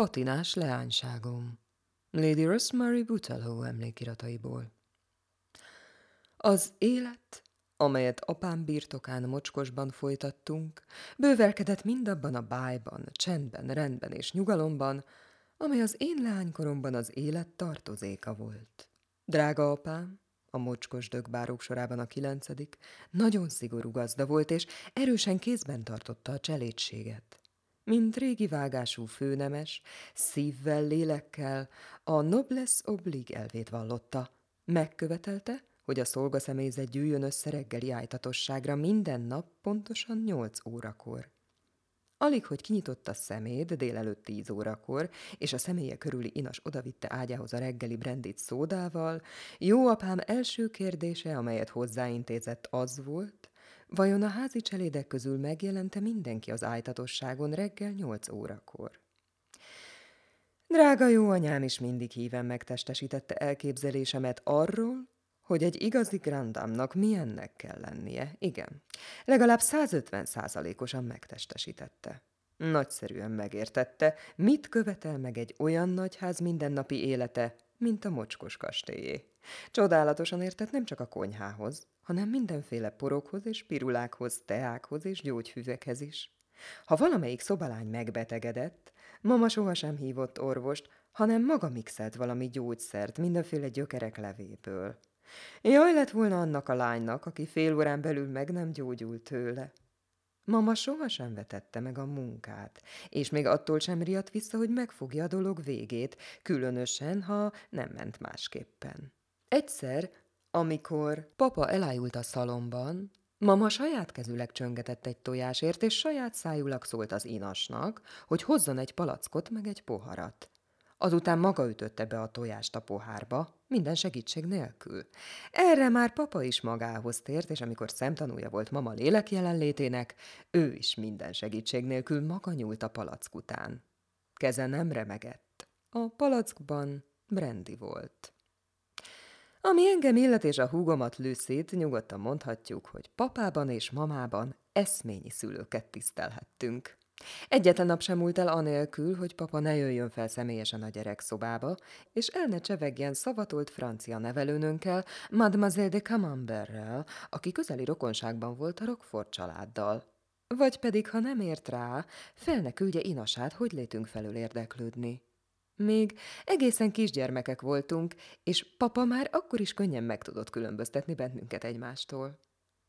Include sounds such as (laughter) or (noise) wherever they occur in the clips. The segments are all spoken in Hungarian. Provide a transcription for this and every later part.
Patinás leányságom. Lady Rosemary Butelho emlékirataiból. Az élet, amelyet apám birtokán mocskosban folytattunk, bővelkedett mindabban a bájban, csendben, rendben és nyugalomban, amely az én leánykoromban az élet tartozéka volt. Drága apám, a mocskos dögbárók sorában a kilencedik, nagyon szigorú gazda volt, és erősen kézben tartotta a cselédséget. Mint régi vágású főnemes, szívvel, lélekkel a noblesse oblig elvét vallotta. Megkövetelte, hogy a szolgaszemélyzet gyűjjön össze reggeli ájtatosságra minden nap pontosan nyolc órakor. Alig, hogy kinyitotta szemét délelőtt tíz órakor, és a személye körüli inas odavitte ágyához a reggeli brandit szódával, jó apám első kérdése, amelyet hozzáintézett, az volt, vajon a házi cselédek közül megjelente mindenki az ájtatosságon reggel nyolc órakor. Drága jó anyám is mindig híven megtestesítette elképzelésemet arról, hogy egy igazi grandámnak milyennek kell lennie. Igen, legalább 150 százalékosan megtestesítette. Nagyszerűen megértette, mit követel meg egy olyan nagyház mindennapi élete, mint a mocskos kastélyé. Csodálatosan értett nem csak a konyhához, hanem mindenféle porokhoz és pirulákhoz, teákhoz és gyógyfüvekhez is. Ha valamelyik szobalány megbetegedett, mama sohasem hívott orvost, hanem maga mixelt valami gyógyszert mindenféle gyökerek levéből. Jaj lett volna annak a lánynak, aki fél órán belül meg nem gyógyult tőle. Mama sohasem vetette meg a munkát, és még attól sem riadt vissza, hogy megfogja a dolog végét, különösen, ha nem ment másképpen. Egyszer, amikor papa elájult a szalomban, mama saját kezüleg csöngetett egy tojásért, és saját szájulag szólt az inasnak, hogy hozzon egy palackot meg egy poharat. Azután maga ütötte be a tojást a pohárba, minden segítség nélkül. Erre már papa is magához tért, és amikor szemtanúja volt mama lélek jelenlétének, ő is minden segítség nélkül maga nyúlt a palack után. Keze nem remegett. A palackban brendi volt. Ami engem illet és a húgomat lőszét, nyugodtan mondhatjuk, hogy papában és mamában eszményi szülőket tisztelhettünk. Egyetlen nap sem múlt el anélkül, hogy papa ne jöjjön fel személyesen a gyerekszobába, és el ne csevegjen szavatolt francia nevelőnönkkel, Mademoiselle de Camemberrel, aki közeli rokonságban volt a Rockford családdal. Vagy pedig, ha nem ért rá, fel ne küldje inasát, hogy létünk felül érdeklődni. Még egészen kisgyermekek voltunk, és papa már akkor is könnyen meg tudott különböztetni bennünket egymástól.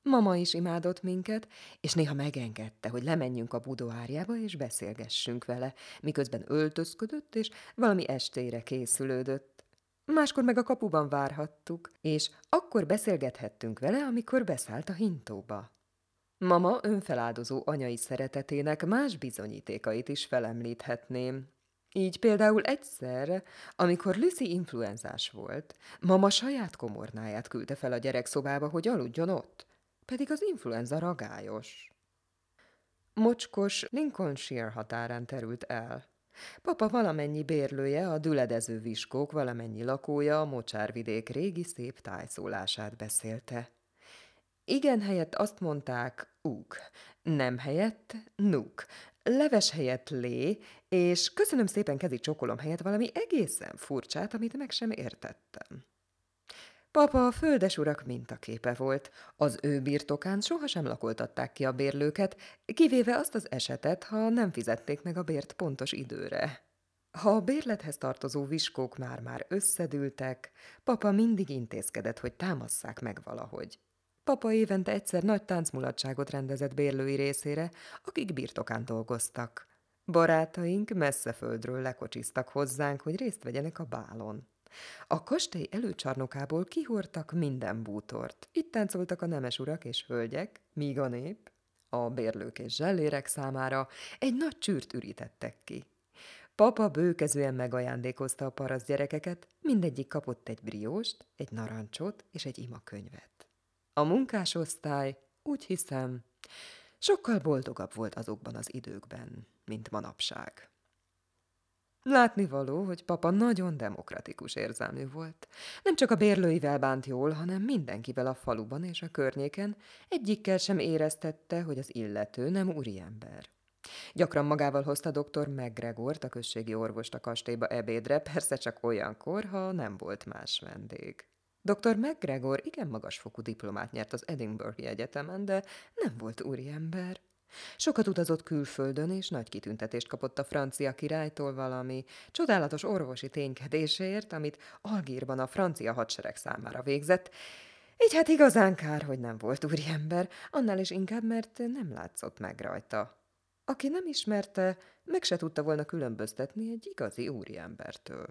Mama is imádott minket, és néha megengedte, hogy lemenjünk a budoárjába és beszélgessünk vele, miközben öltözködött és valami estére készülődött. Máskor meg a kapuban várhattuk, és akkor beszélgethettünk vele, amikor beszállt a hintóba. Mama önfeláldozó anyai szeretetének más bizonyítékait is felemlíthetném. Így például egyszer, amikor Lucy influenzás volt, mama saját komornáját küldte fel a gyerekszobába, hogy aludjon ott pedig az influenza ragályos. Mocskos Lincolnshire határán terült el. Papa valamennyi bérlője, a düledező viskók valamennyi lakója a mocsárvidék régi szép tájszólását beszélte. Igen helyett azt mondták uk, nem helyett nuk, leves helyett lé, és köszönöm szépen kezi csokolom helyett valami egészen furcsát, amit meg sem értettem. Papa a földesurak mintaképe volt. Az ő birtokán sohasem lakoltatták ki a bérlőket, kivéve azt az esetet, ha nem fizették meg a bért pontos időre. Ha a bérlethez tartozó viskók már-már összedültek, papa mindig intézkedett, hogy támasszák meg valahogy. Papa évente egyszer nagy táncmulatságot rendezett bérlői részére, akik birtokán dolgoztak. Barátaink messze földről lekocsiztak hozzánk, hogy részt vegyenek a bálon. A kastély előcsarnokából kihortak minden bútort. Itt táncoltak a nemes urak és hölgyek, míg a nép, a bérlők és zsellérek számára egy nagy csűrt ürítettek ki. Papa bőkezően megajándékozta a parasz gyerekeket, mindegyik kapott egy brióst, egy narancsot és egy imakönyvet. A munkásosztály, úgy hiszem, sokkal boldogabb volt azokban az időkben, mint manapság. Látni való, hogy papa nagyon demokratikus érzelmű volt. Nem csak a bérlőivel bánt jól, hanem mindenkivel a faluban és a környéken egyikkel sem éreztette, hogy az illető nem úriember. Gyakran magával hozta dr. McGregort, a községi orvost a kastélyba ebédre, persze csak olyankor, ha nem volt más vendég. Dr. McGregor igen magasfokú diplomát nyert az Edinburghi Egyetemen, de nem volt úriember. Sokat utazott külföldön, és nagy kitüntetést kapott a francia királytól valami csodálatos orvosi ténykedéséért, amit Algírban a francia hadsereg számára végzett, így hát igazán kár, hogy nem volt úriember, annál is inkább, mert nem látszott meg rajta. Aki nem ismerte, meg se tudta volna különböztetni egy igazi úriembertől.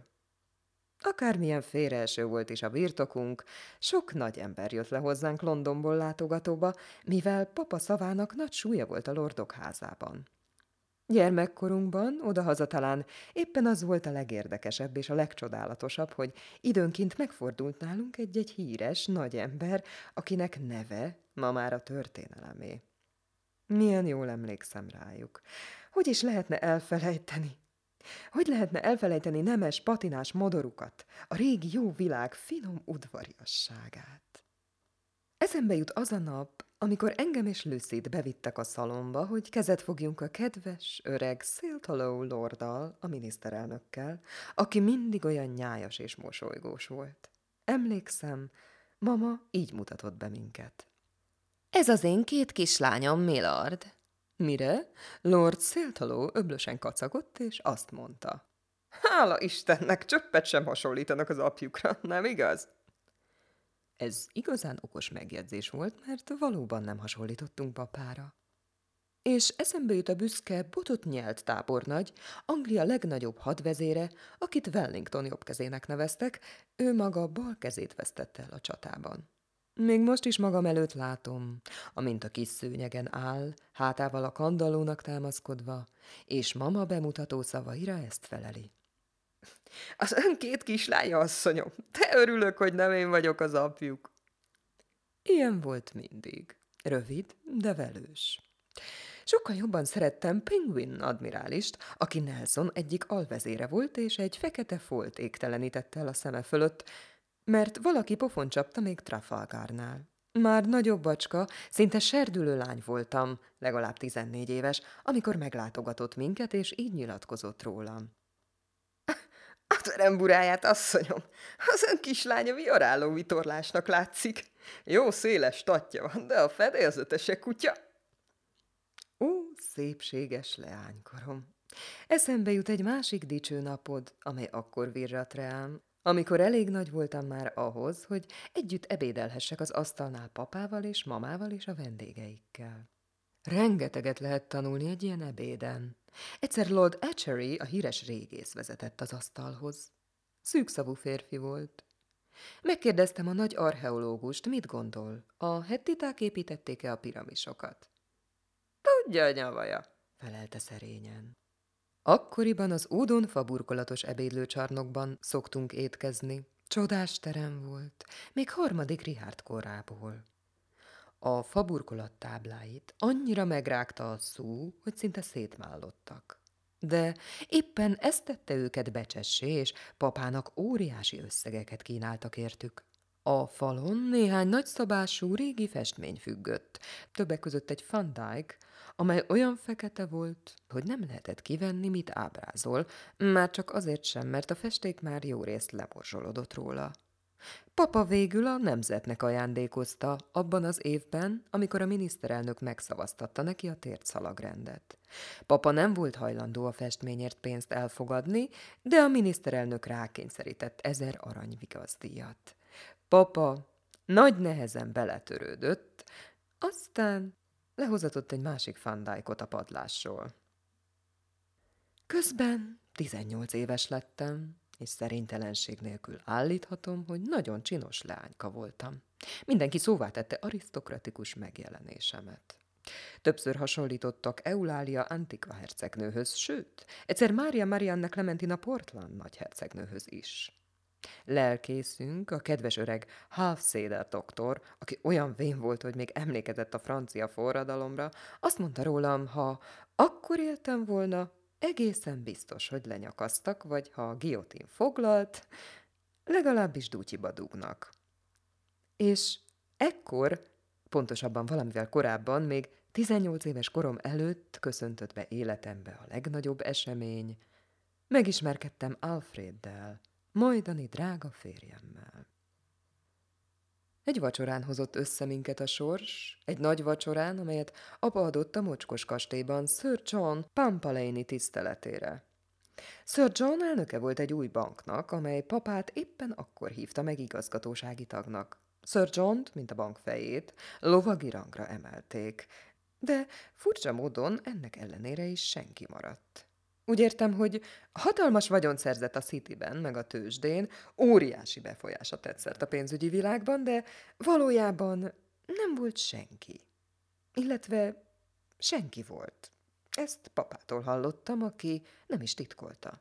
Akármilyen félreeső volt is a birtokunk, sok nagy ember jött le hozzánk Londonból látogatóba, mivel papa szavának nagy súlya volt a lordok házában. Gyermekkorunkban, odahaza talán éppen az volt a legérdekesebb és a legcsodálatosabb, hogy időnként megfordult nálunk egy-egy híres, nagy ember, akinek neve ma már a történelemé. Milyen jól emlékszem rájuk. Hogy is lehetne elfelejteni? Hogy lehetne elfelejteni nemes, patinás modorukat, a régi jó világ finom udvariasságát? Eszembe jut az a nap, amikor engem és Lucid bevittek a szalomba, hogy kezet fogjunk a kedves, öreg Sziltaló lordal, a miniszterelnökkel, aki mindig olyan nyájas és mosolygós volt. Emlékszem, mama így mutatott be minket. Ez az én két kislányom, Millard. Mire Lord Széltaló öblösen kacagott, és azt mondta. Hála Istennek, csöppet sem hasonlítanak az apjukra, nem igaz? Ez igazán okos megjegyzés volt, mert valóban nem hasonlítottunk papára. És eszembe jut a büszke, botot nyelt tábornagy, Anglia legnagyobb hadvezére, akit Wellington jobb kezének neveztek, ő maga bal kezét vesztette el a csatában. Még most is magam előtt látom, amint a kis szőnyegen áll, hátával a kandallónak támaszkodva, és mama bemutató szavaira ezt feleli. Az ön két kislánya, asszonyom, te örülök, hogy nem én vagyok az apjuk. Ilyen volt mindig. Rövid, de velős. Sokkal jobban szerettem Penguin admirálist, aki Nelson egyik alvezére volt, és egy fekete folt égtelenítette el a szeme fölött, mert valaki pofon csapta még Trafalgarnál. Már nagyobb bacska, szinte serdülő lány voltam, legalább tizennégy éves, amikor meglátogatott minket, és így nyilatkozott rólam. (laughs) A teremburáját, asszonyom, az ön kislánya viaráló vitorlásnak látszik. Jó széles tatja van, de a fedélzetese kutya. Ó, szépséges leánykorom! Eszembe jut egy másik dicső napod, amely akkor virrat rám, amikor elég nagy voltam már ahhoz, hogy együtt ebédelhessek az asztalnál papával és mamával és a vendégeikkel. Rengeteget lehet tanulni egy ilyen ebéden. Egyszer Lord Etchery, a híres régész vezetett az asztalhoz. Szűkszavú férfi volt. Megkérdeztem a nagy archeológust, mit gondol, a hettiták építették-e a piramisokat? Tudja, nyavaja, felelte szerényen. Akkoriban az ódon faburkolatos ebédlőcsarnokban szoktunk étkezni. Csodás terem volt, még harmadik Richard korából. A faburkolat tábláit annyira megrágta a szú, hogy szinte szétmállottak. De éppen ezt tette őket becsessé, és papának óriási összegeket kínáltak értük. A falon néhány nagyszabású régi festmény függött, többek között egy Van Dyke, amely olyan fekete volt, hogy nem lehetett kivenni, mit ábrázol, már csak azért sem, mert a festék már jó részt lemorzsolodott róla. Papa végül a nemzetnek ajándékozta abban az évben, amikor a miniszterelnök megszavaztatta neki a tért szalagrendet. Papa nem volt hajlandó a festményért pénzt elfogadni, de a miniszterelnök rákényszerített ezer arany vigazdíjat. Papa nagy nehezen beletörődött, aztán lehozatott egy másik fandájkot a padlásról. Közben 18 éves lettem, és szerintelenség nélkül állíthatom, hogy nagyon csinos leányka voltam. Mindenki szóvá tette arisztokratikus megjelenésemet. Többször hasonlítottak Eulália Antika hercegnőhöz, sőt, egyszer Mária Marianna Clementina Portland nagyhercegnőhöz is. Lelkészünk, a kedves öreg Halfséder doktor, aki olyan vén volt, hogy még emlékezett a francia forradalomra, azt mondta rólam, ha akkor éltem volna, egészen biztos, hogy lenyakasztak, vagy ha a giotin foglalt, legalábbis dútyiba dugnak. És ekkor, pontosabban valamivel korábban még 18 éves korom előtt köszöntött be életembe a legnagyobb esemény. Megismerkedtem Alfreddel, majdani drága férjemmel. Egy vacsorán hozott össze minket a sors, egy nagy vacsorán, amelyet apa adott a mocskos kastélyban Sir John Pampalini tiszteletére. Sir John elnöke volt egy új banknak, amely papát éppen akkor hívta meg igazgatósági tagnak. Sir john mint a bank fejét, lovagi rangra emelték, de furcsa módon ennek ellenére is senki maradt. Úgy értem, hogy hatalmas vagyon szerzett a Cityben, meg a tőzsdén, óriási befolyása tetszett a pénzügyi világban, de valójában nem volt senki. Illetve senki volt. Ezt papától hallottam, aki nem is titkolta.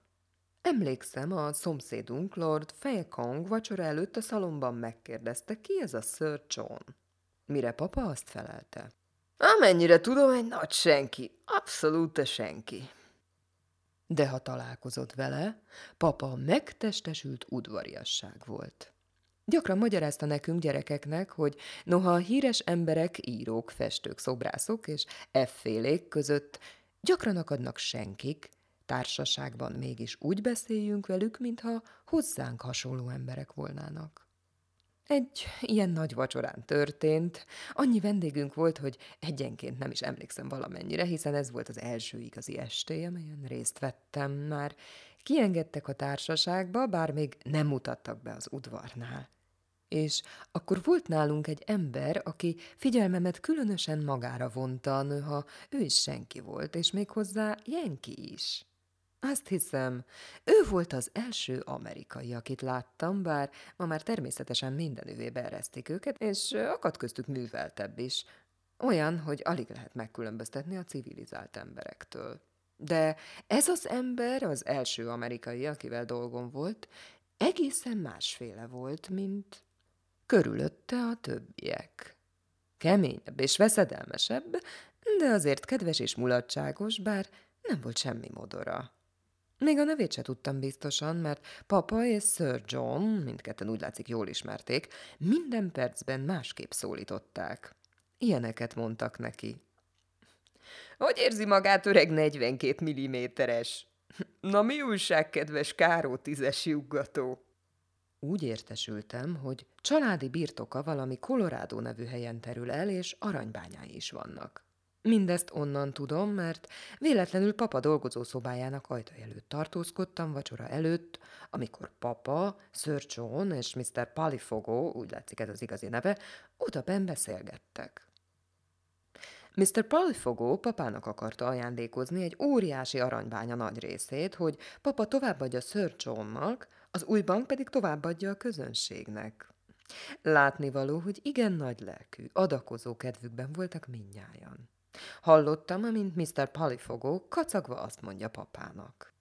Emlékszem, a szomszédunk Lord Faycong vacsora előtt a szalomban megkérdezte, ki ez a Sir John. Mire papa azt felelte. Amennyire tudom, egy nagy senki. Abszolút senki. De ha találkozott vele, papa megtestesült udvariasság volt. Gyakran magyarázta nekünk gyerekeknek, hogy noha a híres emberek, írók, festők, szobrászok és effélék között gyakran akadnak senkik, társaságban mégis úgy beszéljünk velük, mintha hozzánk hasonló emberek volnának. Egy ilyen nagy vacsorán történt. Annyi vendégünk volt, hogy egyenként nem is emlékszem valamennyire, hiszen ez volt az első igazi esté, amelyen részt vettem. Már kiengedtek a társaságba, bár még nem mutattak be az udvarnál. És akkor volt nálunk egy ember, aki figyelmemet különösen magára vonta, nőha ő is senki volt, és még hozzá Jenki is. Azt hiszem, ő volt az első amerikai, akit láttam, bár ma már természetesen mindenüvé beeresztik őket, és akad köztük műveltebb is. Olyan, hogy alig lehet megkülönböztetni a civilizált emberektől. De ez az ember, az első amerikai, akivel dolgom volt, egészen másféle volt, mint körülötte a többiek. Keményebb és veszedelmesebb, de azért kedves és mulatságos, bár nem volt semmi modora. Még a nevét se tudtam biztosan, mert papa és Sir John, mindketten úgy látszik jól ismerték, minden percben másképp szólították. Ilyeneket mondtak neki. Hogy érzi magát öreg 42 milliméteres? Na mi újság, kedves Káró tízes juggató? Úgy értesültem, hogy családi birtoka valami Colorado nevű helyen terül el, és aranybányái is vannak. Mindezt onnan tudom, mert véletlenül papa dolgozó szobájának ajtaj előtt tartózkodtam vacsora előtt, amikor papa, Sir John és Mr. Palifogo, úgy látszik ez az igazi neve, oda ben beszélgettek. Mr. Palifogo papának akarta ajándékozni egy óriási aranybánya nagy részét, hogy papa továbbadja Sir Johnnak, az új bank pedig továbbadja a közönségnek. Látnivaló, hogy igen nagy lelkű, adakozó kedvükben voltak minnyájan. Hallottam, amint Mr. Palifogó kacagva azt mondja papának.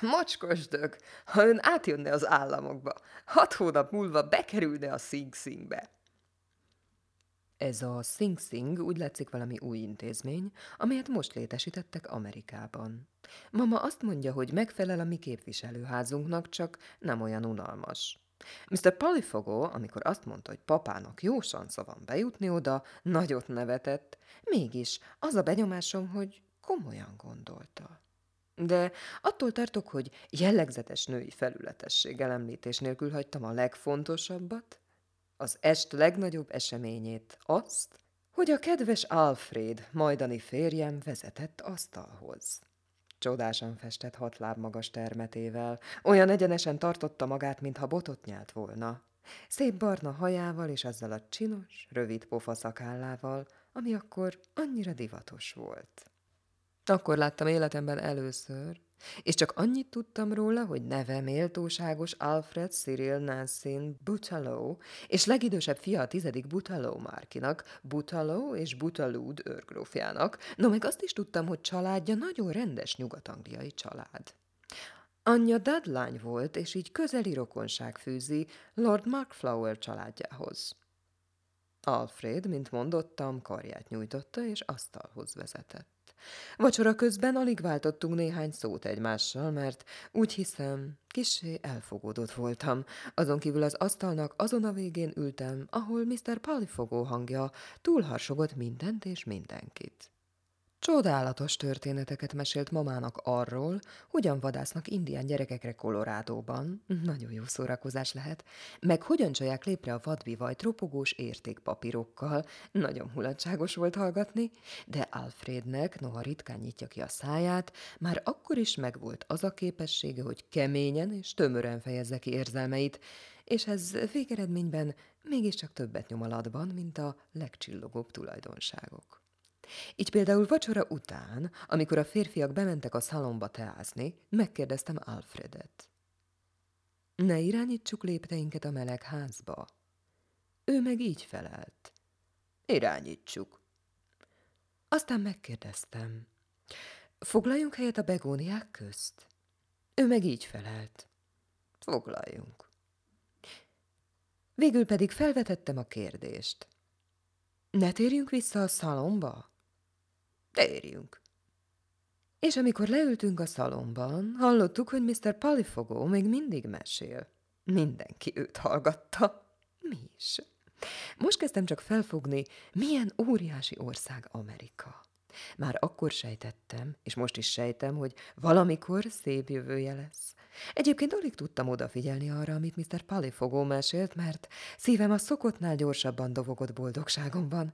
Mocskos dög, ha ön átjönne az államokba, hat hónap múlva bekerülne a Sing Singbe. Ez a Sing Sing úgy látszik valami új intézmény, amelyet most létesítettek Amerikában. Mama azt mondja, hogy megfelel a mi képviselőházunknak, csak nem olyan unalmas. Mr. Palifogo, amikor azt mondta, hogy papának jó sansza van bejutni oda, nagyot nevetett, mégis az a benyomásom, hogy komolyan gondolta. De attól tartok, hogy jellegzetes női felületességgel említés nélkül hagytam a legfontosabbat, az est legnagyobb eseményét, azt, hogy a kedves Alfred, majdani férjem vezetett asztalhoz. Csodásan festett hat láb magas termetével, olyan egyenesen tartotta magát, mintha botot nyelt volna. Szép barna hajával és azzal a csinos, rövid pofa szakállával, ami akkor annyira divatos volt. Akkor láttam életemben először, és csak annyit tudtam róla, hogy neve méltóságos Alfred Cyril Nansin Butalow, és legidősebb fia a tizedik Butalow Márkinak, Butalow és Butalud őrgrófjának, no meg azt is tudtam, hogy családja nagyon rendes nyugat-angliai család. Anyja dadlány volt, és így közeli rokonság fűzi Lord Markflower családjához. Alfred, mint mondottam, karját nyújtotta, és asztalhoz vezetett. Vacsora közben alig váltottunk néhány szót egymással, mert úgy hiszem, kissé elfogódott voltam. Azon kívül az asztalnak azon a végén ültem, ahol Mr. Palifogó hangja túlharsogott mindent és mindenkit. Csodálatos történeteket mesélt mamának arról, hogyan vadásznak indián gyerekekre Kolorádóban, nagyon jó szórakozás lehet, meg hogyan csalják lépre a vadbivajt ropogós értékpapírokkal, nagyon mulatságos volt hallgatni, de Alfrednek, noha ritkán nyitja ki a száját, már akkor is megvolt az a képessége, hogy keményen és tömören fejezze ki érzelmeit, és ez végeredményben mégiscsak többet nyom alatban, mint a legcsillogóbb tulajdonságok. Így például vacsora után, amikor a férfiak bementek a szalomba teázni, megkérdeztem Alfredet. Ne irányítsuk lépteinket a meleg házba. Ő meg így felelt. Irányítsuk. Aztán megkérdeztem. Foglaljunk helyet a begóniák közt? Ő meg így felelt. Foglaljunk. Végül pedig felvetettem a kérdést. Ne térjünk vissza a szalomba? Térjünk. És amikor leültünk a szalomban, hallottuk, hogy Mr. Palifogó még mindig mesél. Mindenki őt hallgatta. Mi is. Most kezdtem csak felfogni, milyen óriási ország Amerika. Már akkor sejtettem, és most is sejtem, hogy valamikor szép jövője lesz. Egyébként alig tudtam odafigyelni arra, amit Mr. Palifogó mesélt, mert szívem a szokottnál gyorsabban dovogott boldogságomban.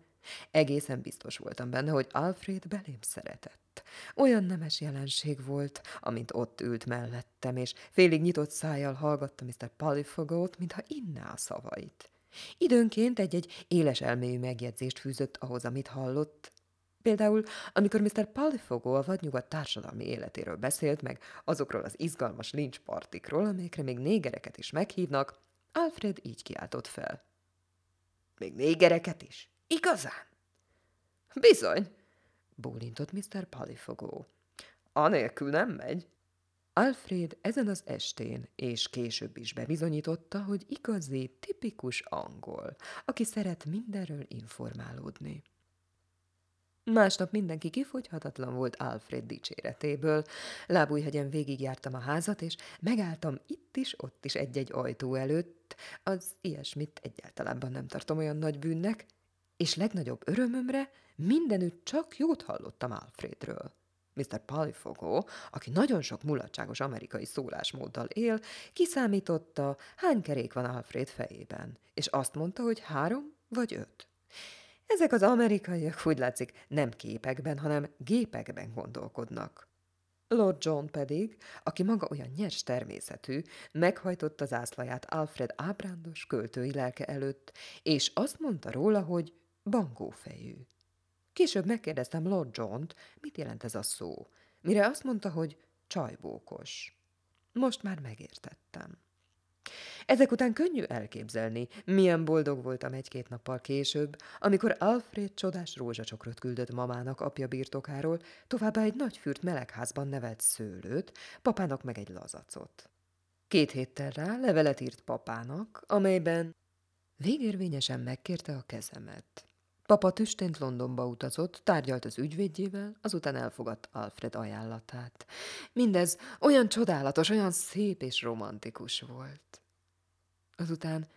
Egészen biztos voltam benne, hogy Alfred belém szeretett. Olyan nemes jelenség volt, amint ott ült mellettem, és félig nyitott szájjal hallgatta Mr. Palifogót, mintha inná a szavait. Időnként egy-egy éles elmélyű megjegyzést fűzött ahhoz, amit hallott. Például, amikor Mr. Palifogó a vadnyugat társadalmi életéről beszélt, meg azokról az izgalmas lincspartikról, amelyekre még négereket is meghívnak, Alfred így kiáltott fel. Még négereket is? Igazán? Bizony, bólintott Mr. Palifogó. Anélkül nem megy. Alfred ezen az estén és később is bebizonyította, hogy igazi, tipikus angol, aki szeret mindenről informálódni. Másnap mindenki kifogyhatatlan volt Alfred dicséretéből. Lábújhegyen végigjártam a házat, és megálltam itt is, ott is egy-egy ajtó előtt. Az ilyesmit egyáltalában nem tartom olyan nagy bűnnek, és legnagyobb örömömre mindenütt csak jót hallottam Alfredről. Mr. Palifogó, aki nagyon sok mulatságos amerikai szólásmóddal él, kiszámította, hány kerék van Alfred fejében, és azt mondta, hogy három vagy öt. Ezek az amerikaiak úgy látszik nem képekben, hanem gépekben gondolkodnak. Lord John pedig, aki maga olyan nyers természetű, meghajtotta zászlaját Alfred ábrándos költői lelke előtt, és azt mondta róla, hogy Bangófejű. Később megkérdeztem Lord John-t, mit jelent ez a szó, mire azt mondta, hogy csajbókos. Most már megértettem. Ezek után könnyű elképzelni, milyen boldog voltam egy-két nappal később, amikor Alfred csodás rózsacsokrot küldött mamának apja birtokáról, továbbá egy nagy fürt melegházban nevelt szőlőt, papának meg egy lazacot. Két héttel rá levelet írt papának, amelyben végérvényesen megkérte a kezemet. Papa tüstént Londonba utazott, tárgyalt az ügyvédjével, azután elfogadt Alfred ajánlatát. Mindez olyan csodálatos, olyan szép és romantikus volt. Azután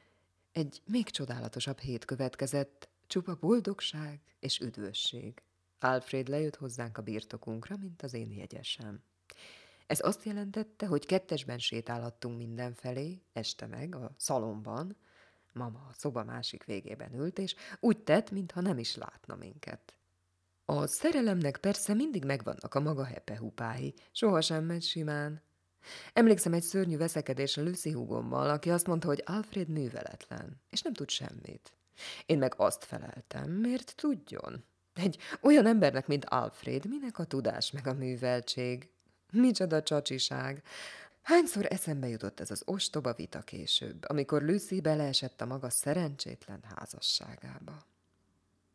egy még csodálatosabb hét következett, csupa boldogság és üdvösség. Alfred lejött hozzánk a birtokunkra, mint az én jegyesem. Ez azt jelentette, hogy kettesben sétálhattunk mindenfelé, este meg, a szalomban, Mama a szoba másik végében ült, és úgy tett, mintha nem is látna minket. A szerelemnek persze mindig megvannak a maga hepehupái, sohasem megy simán. Emlékszem egy szörnyű veszekedésre Lucy húgommal, aki azt mondta, hogy Alfred műveletlen, és nem tud semmit. Én meg azt feleltem, miért tudjon. Egy olyan embernek, mint Alfred, minek a tudás meg a műveltség? Micsoda csacsiság! Hányszor eszembe jutott ez az ostoba vita később, amikor Lucy beleesett a maga szerencsétlen házasságába.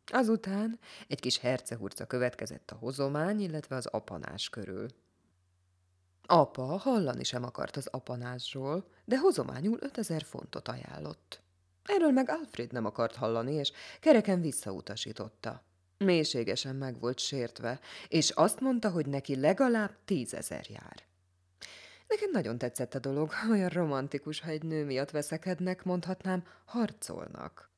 Azután egy kis hercehurca következett a hozomány, illetve az apanás körül. Apa hallani sem akart az apanásról, de hozományul 5000 fontot ajánlott. Erről meg Alfred nem akart hallani, és kereken visszautasította. Mélységesen meg volt sértve, és azt mondta, hogy neki legalább tízezer jár. Nekem nagyon tetszett a dolog, olyan romantikus, ha egy nő miatt veszekednek, mondhatnám, harcolnak.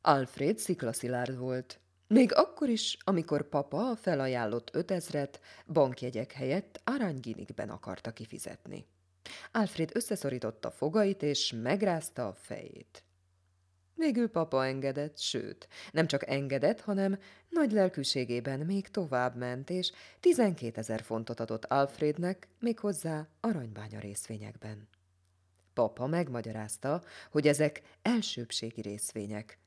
Alfred sziklaszilárd volt. Még akkor is, amikor papa felajánlott ötezret bankjegyek helyett aranyginikben akarta kifizetni. Alfred összeszorította fogait, és megrázta a fejét. Végül papa engedett, sőt, nem csak engedett, hanem nagy lelkűségében még tovább ment, és 12 ezer fontot adott Alfrednek, méghozzá aranybánya részvényekben. Papa megmagyarázta, hogy ezek elsőbségi részvények.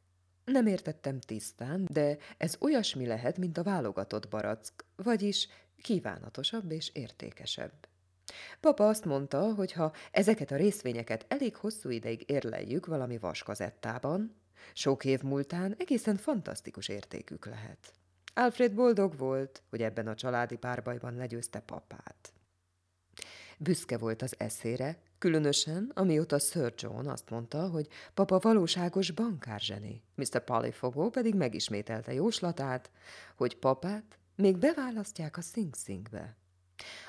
Nem értettem tisztán, de ez olyasmi lehet, mint a válogatott barack, vagyis kívánatosabb és értékesebb. Papa azt mondta, hogy ha ezeket a részvényeket elég hosszú ideig érleljük valami vaskazettában, sok év múltán egészen fantasztikus értékük lehet. Alfred boldog volt, hogy ebben a családi párbajban legyőzte papát. Büszke volt az eszére, különösen, amióta Sir John azt mondta, hogy papa valóságos bankárzseni. Mr. Polyfogó pedig megismételte jóslatát, hogy papát még beválasztják a Sing Singbe.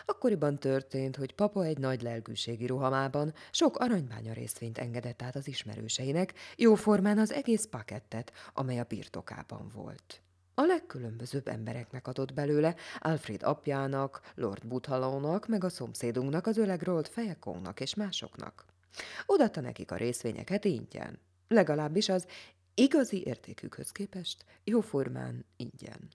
Akkoriban történt, hogy papa egy nagy lelkűségi rohamában sok aranybánya részvényt engedett át az ismerőseinek, jóformán az egész pakettet, amely a birtokában volt. A legkülönbözőbb embereknek adott belőle, Alfred apjának, Lord Buthalónak, meg a szomszédunknak, az öreg Rold Fejekónak és másoknak. Odatta nekik a részvényeket ingyen. Legalábbis az igazi értékükhöz képest jóformán ingyen.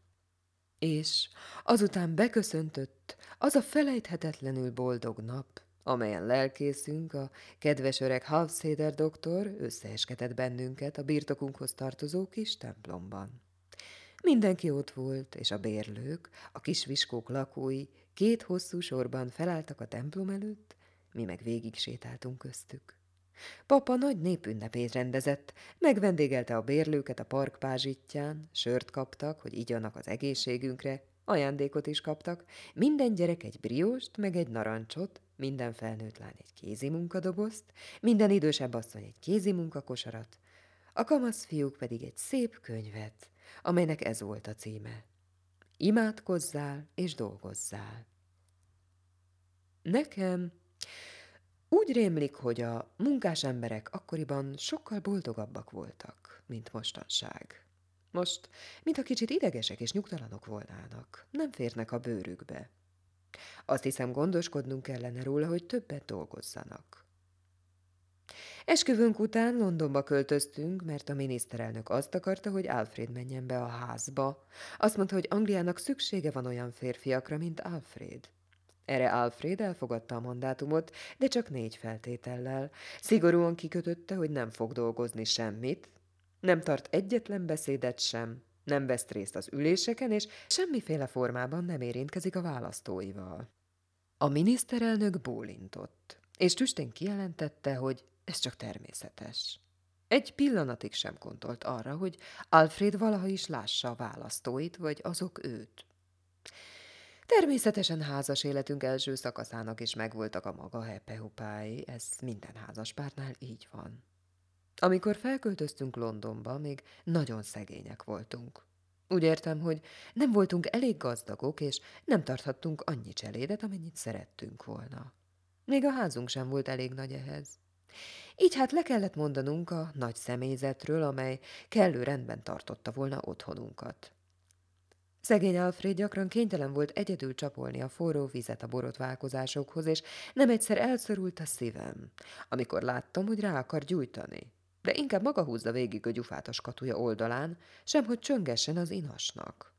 És azután beköszöntött az a felejthetetlenül boldog nap, amelyen lelkészünk, a kedves öreg Halfszéder doktor összeesketett bennünket a birtokunkhoz tartozó kis templomban. Mindenki ott volt, és a bérlők, a kis viskók lakói két hosszú sorban felálltak a templom előtt, mi meg végig sétáltunk köztük. Papa nagy népünnepét rendezett, megvendégelte a bérlőket a park pázsitján, sört kaptak, hogy igyanak az egészségünkre, ajándékot is kaptak, minden gyerek egy brióst, meg egy narancsot, minden felnőtt lány egy kézi munkadobozt, minden idősebb asszony egy kézi munkakosarat, a kamasz fiúk pedig egy szép könyvet, amelynek ez volt a címe. Imádkozzál és dolgozzál. Nekem úgy rémlik, hogy a munkás emberek akkoriban sokkal boldogabbak voltak, mint mostanság. Most, mintha kicsit idegesek és nyugtalanok volnának, nem férnek a bőrükbe. Azt hiszem, gondoskodnunk kellene róla, hogy többet dolgozzanak. Esküvőnk után Londonba költöztünk, mert a miniszterelnök azt akarta, hogy Alfred menjen be a házba. Azt mondta, hogy Angliának szüksége van olyan férfiakra, mint Alfred. Erre Alfred elfogadta a mandátumot, de csak négy feltétellel. Szigorúan kikötötte, hogy nem fog dolgozni semmit, nem tart egyetlen beszédet sem, nem vesz részt az üléseken, és semmiféle formában nem érintkezik a választóival. A miniszterelnök bólintott, és tüstén kijelentette, hogy ez csak természetes. Egy pillanatig sem gondolt arra, hogy Alfred valaha is lássa a választóit, vagy azok őt. Természetesen házas életünk első szakaszának is megvoltak a maga hepehupái, ez minden házaspárnál így van. Amikor felköltöztünk Londonba, még nagyon szegények voltunk. Úgy értem, hogy nem voltunk elég gazdagok, és nem tarthattunk annyi cselédet, amennyit szerettünk volna. Még a házunk sem volt elég nagy ehhez. Így hát le kellett mondanunk a nagy személyzetről, amely kellő rendben tartotta volna otthonunkat. Szegény Alfred gyakran kénytelen volt egyedül csapolni a forró vizet a borotválkozásokhoz, és nem egyszer elszorult a szívem, amikor láttam, hogy rá akar gyújtani. De inkább maga húzza végig a gyufát a skatuja oldalán, sem hogy csöngessen az inasnak.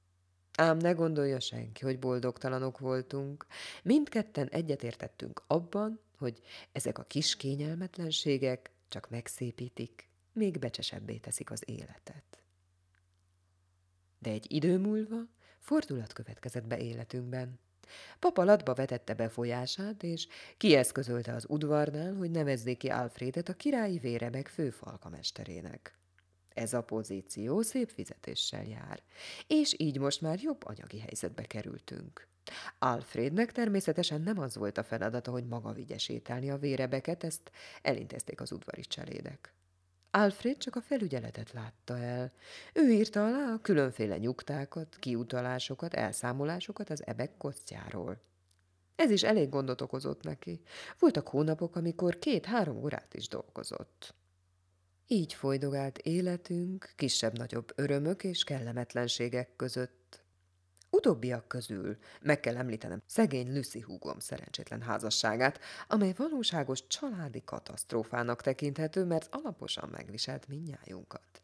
Ám ne gondolja senki, hogy boldogtalanok voltunk. Mindketten egyetértettünk abban, hogy ezek a kis kényelmetlenségek csak megszépítik, még becsesebbé teszik az életet. De egy idő múlva fordulat következett be életünkben. Papa latba vetette befolyását, és kieszközölte az udvarnál, hogy nevezzék ki Alfredet a királyi vérebek főfalkamesterének. Ez a pozíció szép fizetéssel jár, és így most már jobb anyagi helyzetbe kerültünk. Alfrednek természetesen nem az volt a feladata, hogy maga vigye sétálni a vérebeket, ezt elintézték az udvari cselédek. Alfred csak a felügyeletet látta el. Ő írta alá a különféle nyugtákat, kiutalásokat, elszámolásokat az ebek kosztjáról. Ez is elég gondot okozott neki. Voltak hónapok, amikor két-három órát is dolgozott. Így folydogált életünk kisebb-nagyobb örömök és kellemetlenségek között. Utóbbiak közül meg kell említenem szegény Lucy húgom szerencsétlen házasságát, amely valóságos családi katasztrófának tekinthető, mert alaposan megviselt minnyájunkat.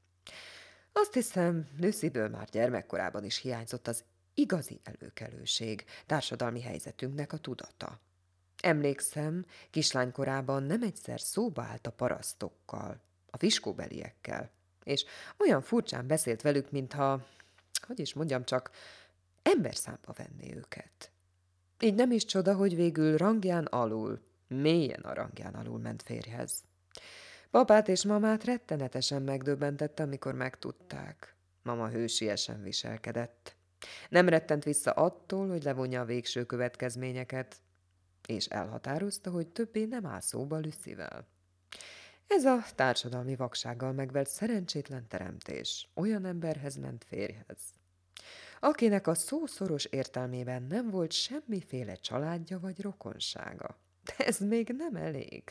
Azt hiszem, Lucyből már gyermekkorában is hiányzott az igazi előkelőség, társadalmi helyzetünknek a tudata. Emlékszem, kislánykorában nem egyszer szóba állt a parasztokkal, a fiskóbeliekkel, és olyan furcsán beszélt velük, mintha, hogy is mondjam csak, ember számba venni őket. Így nem is csoda, hogy végül rangján alul, mélyen a rangján alul ment férjhez. Papát és mamát rettenetesen megdöbbentette, amikor megtudták. Mama hősiesen viselkedett. Nem rettent vissza attól, hogy levonja a végső következményeket, és elhatározta, hogy többé nem áll szóba Lüsszivel. Ez a társadalmi vaksággal megvelt szerencsétlen teremtés olyan emberhez ment férjhez, akinek a szó szoros értelmében nem volt semmiféle családja vagy rokonsága. De ez még nem elég.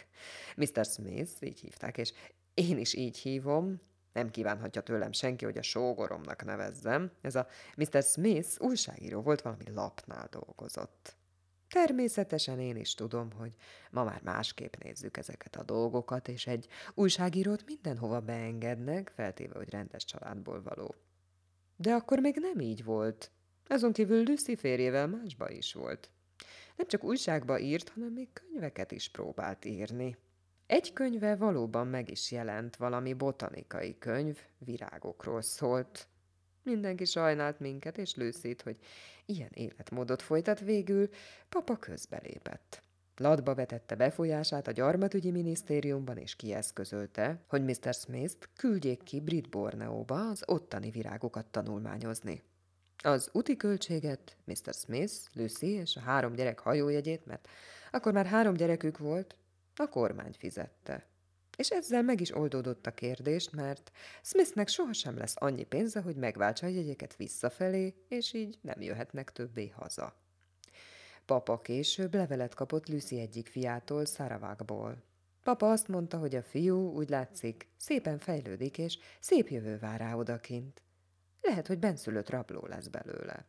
Mr. Smith, így hívták, és én is így hívom, nem kívánhatja tőlem senki, hogy a sógoromnak nevezzem. Ez a Mr. Smith újságíró volt, valami lapnál dolgozott. Természetesen én is tudom, hogy ma már másképp nézzük ezeket a dolgokat, és egy újságírót mindenhova beengednek, feltéve, hogy rendes családból való. De akkor még nem így volt. Azon kívül Lucy férjével másba is volt. Nem csak újságba írt, hanem még könyveket is próbált írni. Egy könyve valóban meg is jelent, valami botanikai könyv, virágokról szólt. Mindenki sajnált minket és Lőszét, hogy ilyen életmódot folytat végül, papa közbelépett. Latba vetette befolyását a gyarmatügyi minisztériumban, és kieszközölte, hogy Mr. Smith küldjék ki Brit Borneóba az ottani virágokat tanulmányozni. Az úti költséget Mr. Smith, Lucy és a három gyerek hajójegyét, mert akkor már három gyerekük volt, a kormány fizette. És ezzel meg is oldódott a kérdést, mert Smithnek sohasem lesz annyi pénze, hogy megváltsa a jegyeket visszafelé, és így nem jöhetnek többé haza. Papa később levelet kapott Lucy egyik fiától, Szaravákból. Papa azt mondta, hogy a fiú, úgy látszik, szépen fejlődik, és szép jövő vár rá odakint. Lehet, hogy benszülött rabló lesz belőle.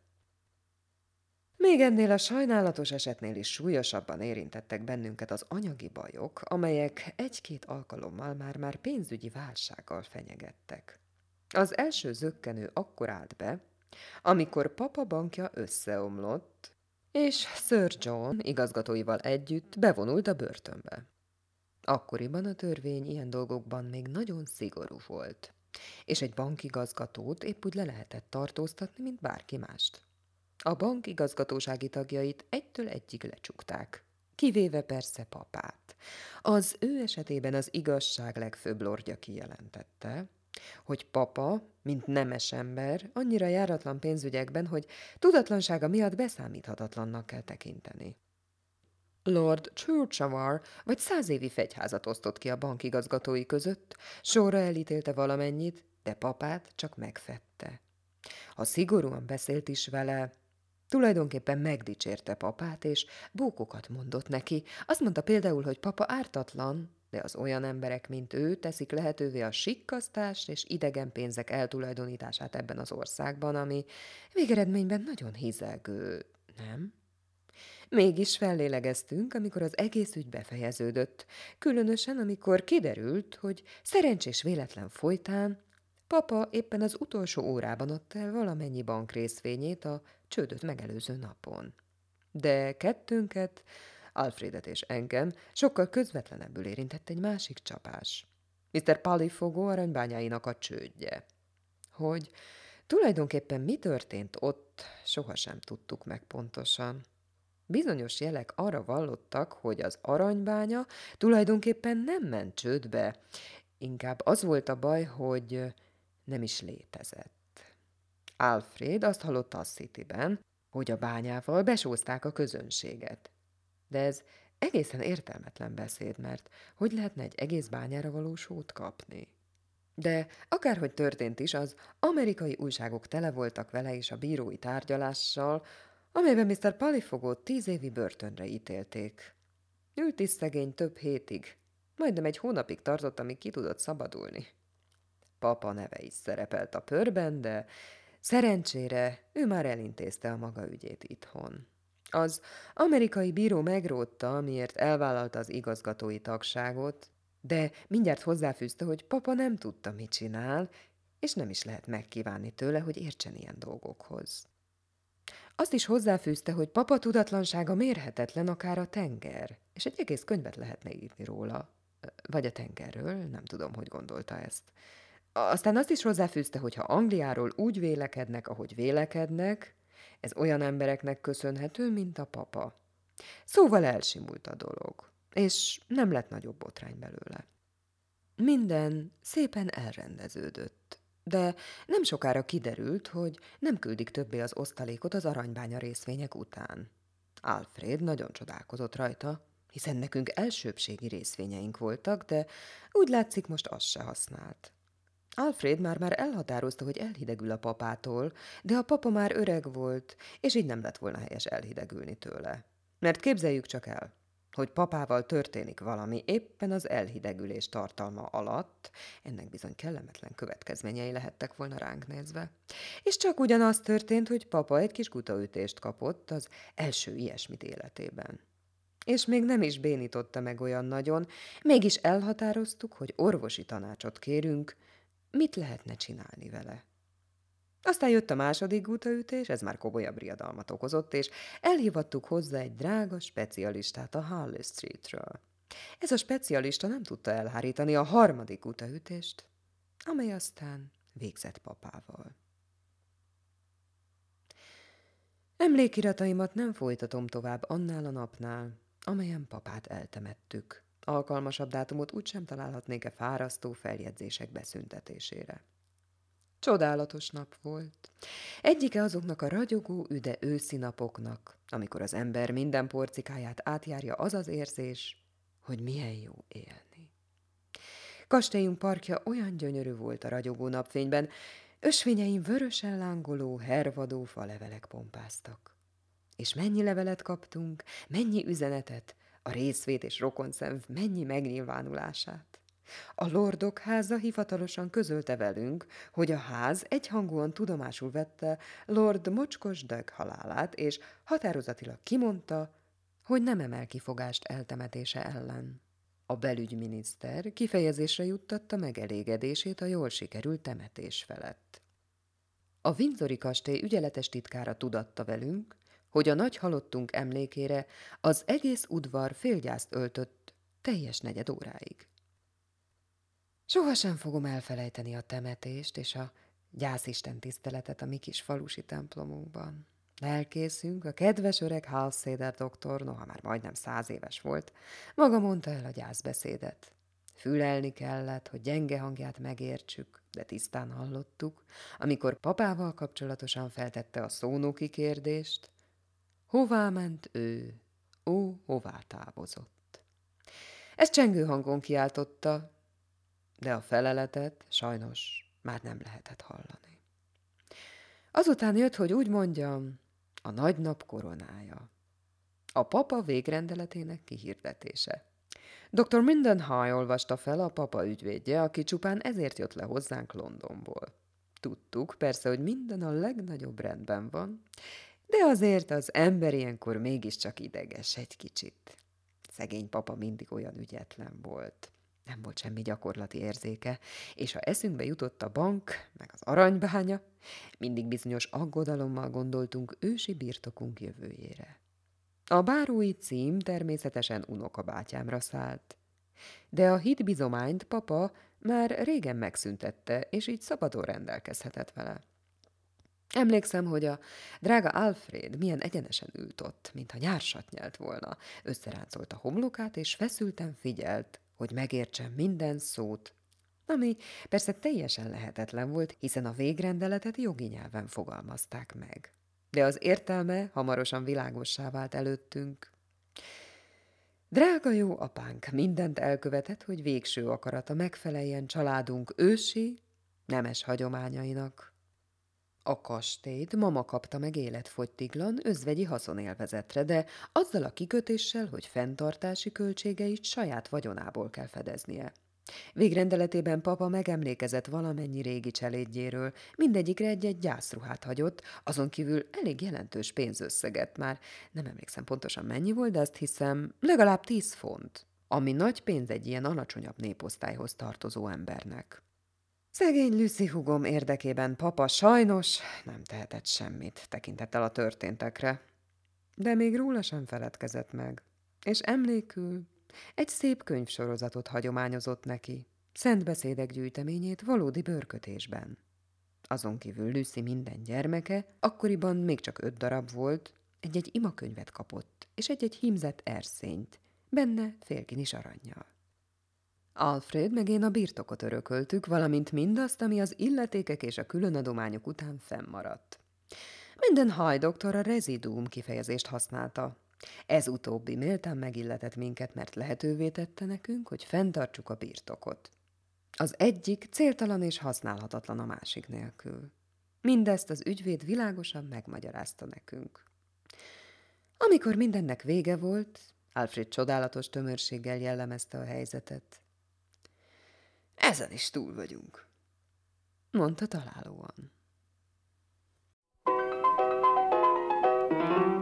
Még ennél a sajnálatos esetnél is súlyosabban érintettek bennünket az anyagi bajok, amelyek egy-két alkalommal már-már pénzügyi válsággal fenyegettek. Az első zökkenő akkor állt be, amikor papa bankja összeomlott, és Sir John igazgatóival együtt bevonult a börtönbe. Akkoriban a törvény ilyen dolgokban még nagyon szigorú volt, és egy bankigazgatót épp úgy le lehetett tartóztatni, mint bárki mást. A bank igazgatósági tagjait egytől egyig lecsukták, kivéve persze papát. Az ő esetében az igazság legfőbb lordja kijelentette, hogy papa, mint nemes ember, annyira járatlan pénzügyekben, hogy tudatlansága miatt beszámíthatatlannak kell tekinteni. Lord Churchavar vagy száz évi fegyházat osztott ki a bankigazgatói között, sorra elítélte valamennyit, de papát csak megfette. Ha szigorúan beszélt is vele, Tulajdonképpen megdicsérte papát, és bókokat mondott neki. Azt mondta például, hogy papa ártatlan, de az olyan emberek, mint ő, teszik lehetővé a sikkasztást és idegen pénzek eltulajdonítását ebben az országban, ami végeredményben nagyon hizelgő, nem? Mégis fellélegeztünk, amikor az egész ügy befejeződött, különösen amikor kiderült, hogy szerencsés véletlen folytán Papa éppen az utolsó órában adta el valamennyi bankrészvényét a csődöt megelőző napon. De kettőnket, Alfredet és engem sokkal közvetlenebbül érintett egy másik csapás. Mr. Palifogó aranybányáinak a csődje. Hogy tulajdonképpen mi történt ott, sohasem tudtuk meg pontosan. Bizonyos jelek arra vallottak, hogy az aranybánya tulajdonképpen nem ment csődbe. Inkább az volt a baj, hogy nem is létezett. Alfred azt hallotta a Cityben, hogy a bányával besózták a közönséget. De ez egészen értelmetlen beszéd, mert hogy lehetne egy egész bányára való sót kapni? De akárhogy történt is, az amerikai újságok tele voltak vele és a bírói tárgyalással, amelyben Mr. Palifogót tíz évi börtönre ítélték. Ült is szegény több hétig, majdnem egy hónapig tartott, amíg ki tudott szabadulni. Papa neve is szerepelt a pörben, de szerencsére ő már elintézte a maga ügyét itthon. Az amerikai bíró megrótta, miért elvállalta az igazgatói tagságot, de mindjárt hozzáfűzte, hogy papa nem tudta, mit csinál, és nem is lehet megkívánni tőle, hogy értsen ilyen dolgokhoz. Azt is hozzáfűzte, hogy papa tudatlansága mérhetetlen akár a tenger, és egy egész könyvet lehetne írni róla. Vagy a tengerről, nem tudom, hogy gondolta ezt. Aztán azt is hozzáfűzte, hogy ha Angliáról úgy vélekednek, ahogy vélekednek, ez olyan embereknek köszönhető, mint a papa. Szóval elsimult a dolog, és nem lett nagyobb botrány belőle. Minden szépen elrendeződött, de nem sokára kiderült, hogy nem küldik többé az osztalékot az aranybánya részvények után. Alfred nagyon csodálkozott rajta, hiszen nekünk elsőbségi részvényeink voltak, de úgy látszik most az se használt. Alfred már-már elhatározta, hogy elhidegül a papától, de a papa már öreg volt, és így nem lett volna helyes elhidegülni tőle. Mert képzeljük csak el, hogy papával történik valami éppen az elhidegülés tartalma alatt, ennek bizony kellemetlen következményei lehettek volna ránk nézve. És csak ugyanaz történt, hogy papa egy kis gutaütést kapott az első ilyesmit életében. És még nem is bénította meg olyan nagyon, mégis elhatároztuk, hogy orvosi tanácsot kérünk, mit lehetne csinálni vele. Aztán jött a második gutaütés, ez már komolyabb riadalmat okozott, és elhívattuk hozzá egy drága specialistát a Harley Streetről. Ez a specialista nem tudta elhárítani a harmadik gutaütést, amely aztán végzett papával. Emlékirataimat nem folytatom tovább annál a napnál, amelyen papát eltemettük. Alkalmasabb dátumot úgysem találhatnék-e fárasztó feljegyzések beszüntetésére. Csodálatos nap volt. Egyike azoknak a ragyogó, üde őszi napoknak, amikor az ember minden porcikáját átjárja az az érzés, hogy milyen jó élni. Kastélyunk parkja olyan gyönyörű volt a ragyogó napfényben, ösvényeim vörösen lángoló, hervadó falevelek pompáztak. És mennyi levelet kaptunk, mennyi üzenetet, a részvét és rokonszenv mennyi megnyilvánulását. A lordok háza hivatalosan közölte velünk, hogy a ház egyhangúan tudomásul vette Lord Mocskos Dög halálát, és határozatilag kimondta, hogy nem emel kifogást eltemetése ellen. A belügyminiszter kifejezésre juttatta megelégedését a jól sikerült temetés felett. A Windsori kastély ügyeletes titkára tudatta velünk, hogy a nagy halottunk emlékére az egész udvar félgyászt öltött teljes negyed óráig. Sohasem fogom elfelejteni a temetést és a gyászisten tiszteletet a mi kis falusi templomunkban. Elkészünk, a kedves öreg Halszéder doktor, noha már majdnem száz éves volt, maga mondta el a gyászbeszédet. Fülelni kellett, hogy gyenge hangját megértsük, de tisztán hallottuk, amikor papával kapcsolatosan feltette a szónoki kérdést, Hová ment ő? Ó, hová távozott? Ez csengő hangon kiáltotta, de a feleletet sajnos már nem lehetett hallani. Azután jött, hogy úgy mondjam, a nagy nap koronája. A papa végrendeletének kihirdetése. Dr. Mindenhaj olvasta fel a papa ügyvédje, aki csupán ezért jött le hozzánk Londonból. Tudtuk persze, hogy minden a legnagyobb rendben van, de azért az ember ilyenkor mégiscsak ideges egy kicsit. Szegény papa mindig olyan ügyetlen volt. Nem volt semmi gyakorlati érzéke, és ha eszünkbe jutott a bank, meg az aranybánya, mindig bizonyos aggodalommal gondoltunk ősi birtokunk jövőjére. A bárói cím természetesen unokabátyámra szállt. De a hitbizományt papa már régen megszüntette, és így szabadon rendelkezhetett vele. Emlékszem, hogy a drága Alfred milyen egyenesen ült ott, mintha nyársat nyelt volna. Összeráncolt a homlokát, és feszülten figyelt, hogy megértsen minden szót, ami persze teljesen lehetetlen volt, hiszen a végrendeletet jogi nyelven fogalmazták meg. De az értelme hamarosan világossá vált előttünk. Drága jó apánk mindent elkövetett, hogy végső akarata megfeleljen családunk ősi, nemes hagyományainak. A kastélyt mama kapta meg életfogytiglan, özvegyi haszonélvezetre, de azzal a kikötéssel, hogy fenntartási költségeit saját vagyonából kell fedeznie. Végrendeletében papa megemlékezett valamennyi régi cselédjéről, mindegyikre egy-egy gyászruhát hagyott, azon kívül elég jelentős pénzösszeget már. Nem emlékszem pontosan mennyi volt, de azt hiszem legalább tíz font, ami nagy pénz egy ilyen alacsonyabb néposztályhoz tartozó embernek. Szegény Lucy hugom érdekében papa sajnos nem tehetett semmit tekintettel a történtekre, de még róla sem feledkezett meg, és emlékül egy szép könyvsorozatot hagyományozott neki, szent beszédek gyűjteményét valódi bőrkötésben. Azon kívül Lucy minden gyermeke, akkoriban még csak öt darab volt, egy-egy imakönyvet kapott, és egy-egy hímzett erszényt, benne félkinis aranyjal. Alfred meg én a birtokot örököltük, valamint mindazt, ami az illetékek és a különadományok után fennmaradt. Minden hajdoktor a rezidúm kifejezést használta. Ez utóbbi méltán megilletett minket, mert lehetővé tette nekünk, hogy fenntartsuk a birtokot. Az egyik céltalan és használhatatlan a másik nélkül. Mindezt az ügyvéd világosan megmagyarázta nekünk. Amikor mindennek vége volt, Alfred csodálatos tömörséggel jellemezte a helyzetet. Ezen is túl vagyunk, mondta találóan. thank you